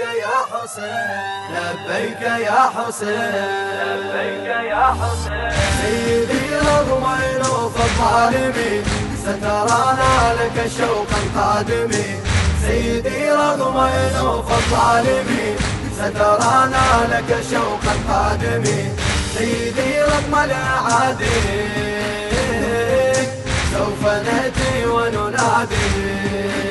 يا حسين. لبيك يا حسين. لبيك يا حسين. سيدي رغم عنوف الظالمين سترانا لك شوقا قادمين سيدي رغم عنوف الظالمين سترانا لك شوقا قادمين سيدي رغم الاعادي سوف نأتي وننادي.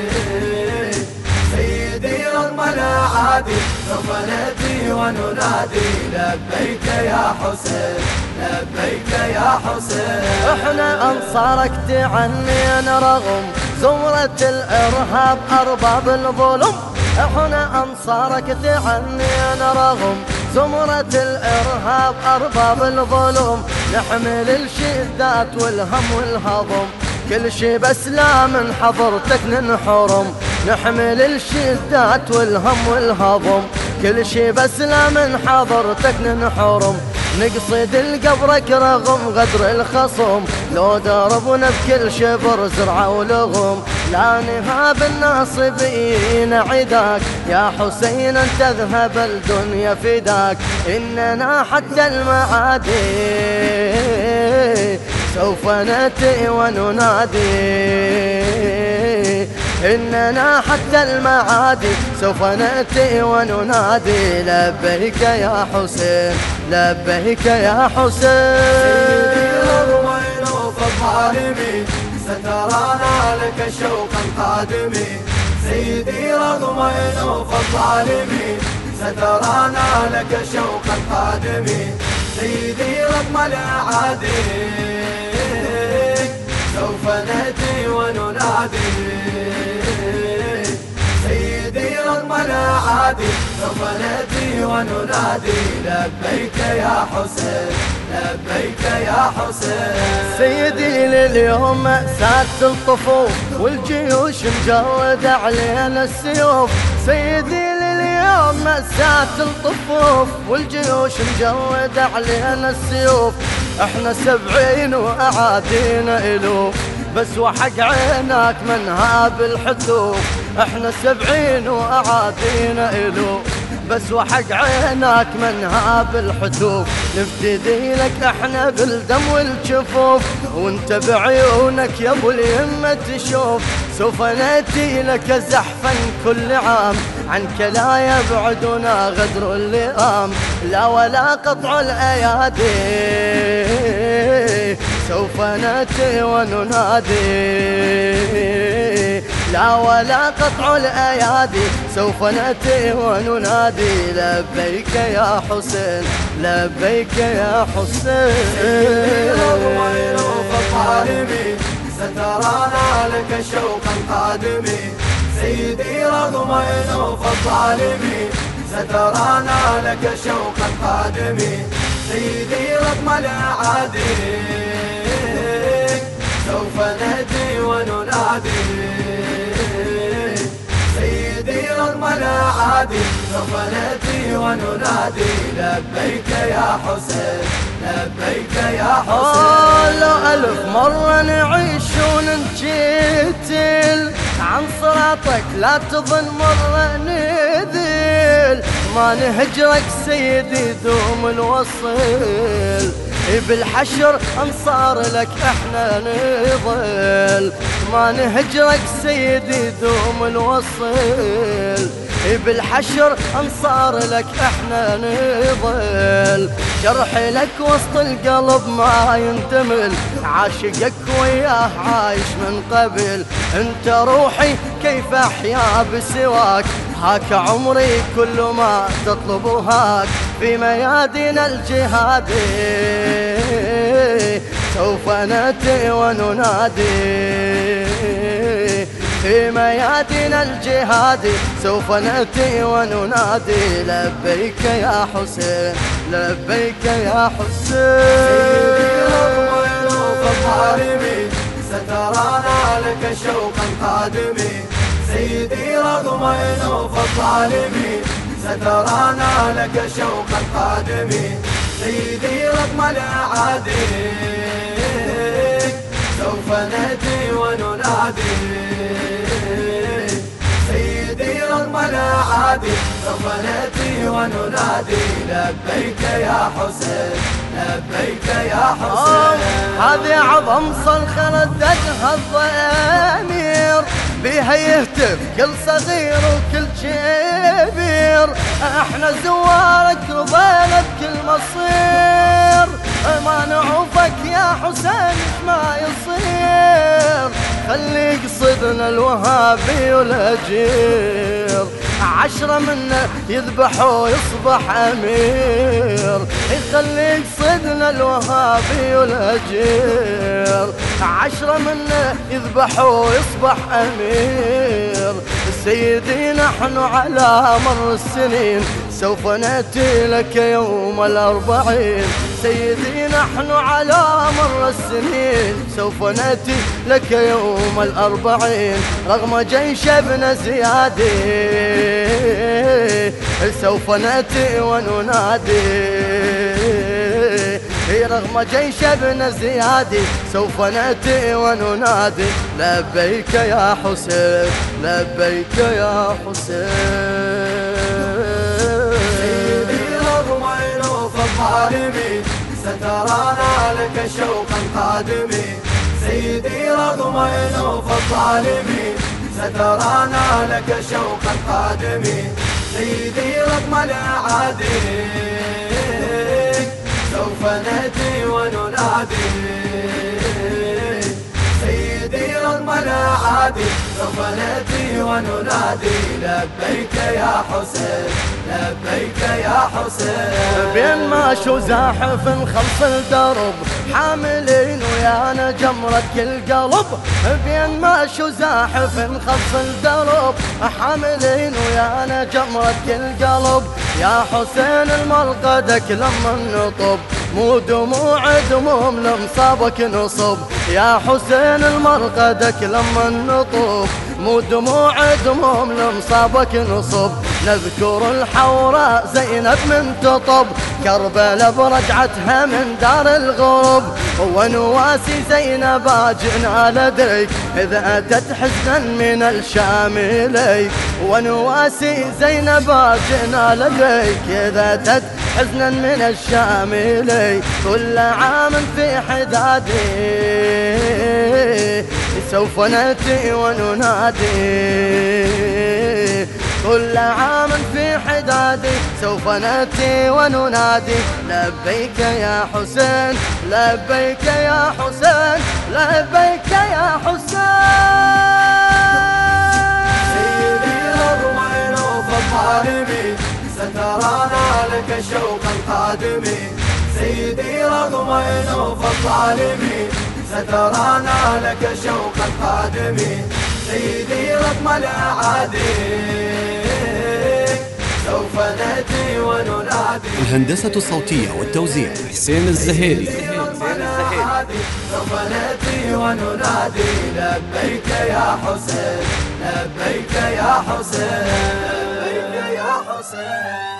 الاعادي سوف نأتي وننادي. لبيك يا حسين لبيك يا حسين. إحنا أنصارك تعنينا رغم زمرة الإرهاب أرباب الظلم. إحنا أنصارك تعنينا رغم زمرة الإرهاب أرباب الظلم. نحمل الشدات والهم والهضم. كل شي بس لا من حضرتك ننحرم. نحمل الشدات والهم والهضم. كل شي بس لا من حضرتك ننحرم. نقصد القبرك رغم غدر الخصم. لو دربنا بكل شبر زرعة ولغم. لا نهاب الناصبين عداك. يا حسين أنت اذهب الدنيا فداك. إننا حتى المعادي سوف نأتي وننادي. إننا حتى المعادي سوف نأتي وننادي. لبيك يا حسين لبيك يا حسين. سترانا لك شوقا قادمين. سيدي رغم عنوف الظالمين سترانا لك شوقا قادمين سيدي رغم الأعادي. الاعادي سوف نأتي وننادي. لبيك يا حسين لبيك يا حسين. سيدي لليوم مأساة الطفوف والجيوش مجردة علينا السيوف. سيدي لليوم مأساة الطفوف والجيوش مجردة علينا السيوف. إحنا سبعين وأعادينا إلوف. بس وحق عينك من هاب الحتوف إحنا سبعين وأعادينا إلوف بس وحق عينك من هاب الحتوف نفتدي لك إحنا بالدم والجفوف. وانت بعيونك يا أبو اليمة تشوف. سوف نأتي لك زحفا كل عام. عنك لا يبعدنا غدر اللئام. لا ولا قطع الأيادي. سوف نأتي وننادي. لا ولا قطع الأيادي سوف نأتي وننادي. لبيك يا حسين لبيك يا حسين. سترانا لك شوقا قادمين سيدي رغم عنوف الظالمين سترانا لك شوقا قادمين سيدي رغم الأعادي. سوف نأتي وننادي. سيدي رغم الأعادي سوف نأتي وننادي. لبيك يا حسين لبيك يا حسين. لو ألف مرة نعيش وننجتل عن صراطك لا تظن مرة نذل ما نهجرك سيدي دوم الوصل بالحشر انصار لك إحنا نظل؟ ما نهجرك سيدي دوم الوصل. بالحشر انصار لك إحنا نظل؟ جرحي لك وسط القلب ما ينتمل عاشقك وياه عايش من قبل. أنت روحي كيف أحيا بسواك؟ هاك عمري كل ما تطلب هاك. في ميادين الجهاد. سوف نأتي وننادي. في ميادين الجهاد. سوف نأتي وننادي. لبيك يا حسين لبيك يا حسين. سترانا لك شوقا قادمين سيدي رغم عنوف الظالمين سترانا لك شوقا قادمين سيدي رغم الأعادي. سوف نأتي وننادي. سيدي رغم الأعادي. سوف نأتي وننادي. لبيك يا حسين. لبيك يا حسين. هذه عظم صرخة رددها الضمير بها يهتف كل صغير وكل كبير إحنا زوارك رضينا بكل مصير. ما نعوفك يا حسين ما يصير. خلي قصدنا الوهابي والأجير. عشرة منا يذبح ويصبح أمير. يخلي قصدنا الوهابي والأجير. عشرة منا يذبح ويصبح أمير. سيدي نحن على مر السنين سوف نأتي لك يوم الأربعين. سيدي نحن على مر السنين سوف نأتي لك يوم الأربعين. رغم جيش ابن زيادي سوف نأتي وننادي. رغم جيش ابن زيادي سوف نأتي وننادي. لبيك يا حسين لبيك يا حسين. سيدي رغم عنوف الظالمين سترانا لك شوقا قادمين. سيدي رغم انوف الظالمين سترانا لك شوقا قادمين سيدي رغم الاعادي سوف نأتي وننادي سيدي رغم الاعادي سوف ناتي وننادي لبيك يا حسين لبيك يا حسين. بين ما شو زاحف نخلص الدرب حاملين ويانا جمرة كل قلب. بين ما شو زاحف نخلص الدرب حاملين ويانا جمرة كل قلب. يا حسين المرقدك لما نطب. مو دموع دموم لمصابك نصب. يا حسين المرقدك لما نطب مو دموع دموم لمصابك نصب. نذكر الحوراء زينب من تطب. كربلاء برجعتها من دار الغرب ونواسي زينب جئنا لديك. إذا أتت حزنا من الشام إليك. ونواسي زينب جئنا لديك. إذا أتت حزنا من الشام إليك كل عام في حدادي سوف نأتي وننادي. كل عام في حدادي سوف نأتي وننادي. لبيك يا حسين لبيك يا حسين لبيك يا حسين. سيدي الأرمين الظالمين سترانا لك شوقا قادمين سيدي رغم انوف الظالمين سترانا لك شوقا قادمين سيدي رغم الأعادي سوف ناتي وننادي. الهندسة الصوتية والتوزيع حسين الزهيري. سوف ناتي وننادي. لبيك يا حسين لبيك يا حسين لبيك يا حسين.